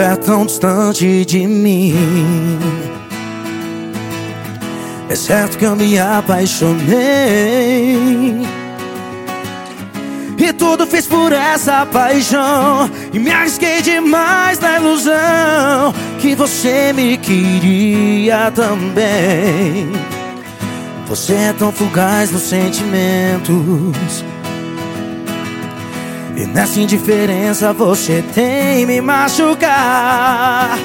é tão distante de mim. É certo que eu me apaixonei. E tudo fiz por essa paixão. E me arrisquei demais na ilusão que você me queria também. Você é tão fugaz nos sentimentos. E nessa indiferença você tem me machucar.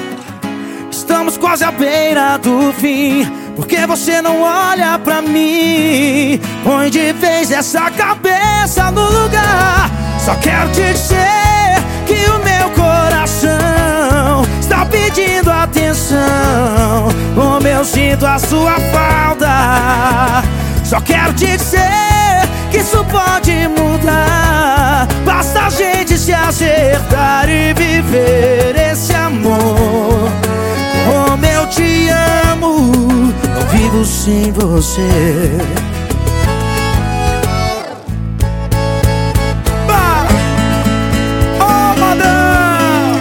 Estamos quase à beira do fim. Porque você não olha pra mim? Põe de vez essa cabeça no lugar. Só quero te dizer que o meu coração está pedindo atenção. Como eu sinto a sua falta. Só quero te dizer que isso pode mudar. Basta a gente se acertar e viver esse amor. Como eu te amo, não vivo sem você. Oh, madame!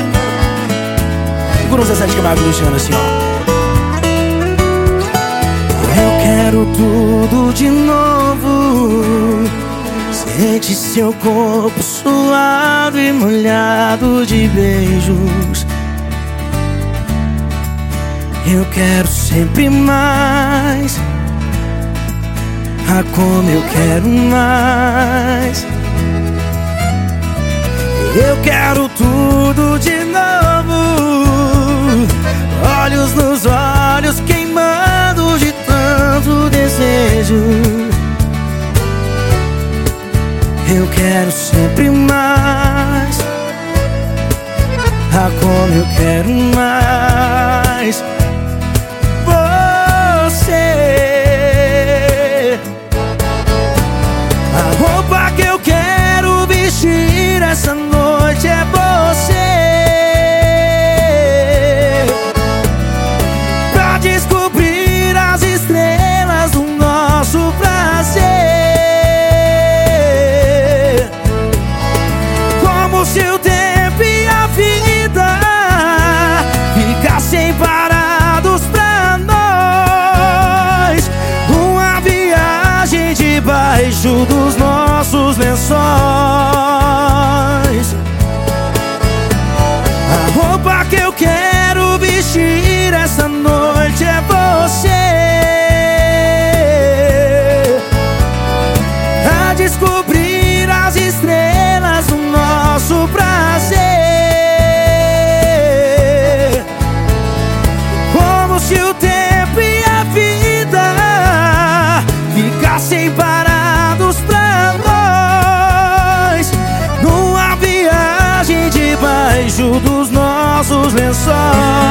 Segura o Zezé de Camargo Luciano assim, ó. Eu quero tudo de novo. Sente seu corpo suado e molhado de beijos. Eu quero sempre mais. Ah, como eu quero mais. Eu quero tudo de novo. Olhos nos olhos, quero sempre mais. Ah, como eu quero mais. Debaixo dos nossos lençóis. A roupa que eu quero vestir essa noite é você. A descobrir as estrelas do nosso prazer. Como se o tempo e a vida ficassem parados Dos nossos lençóis.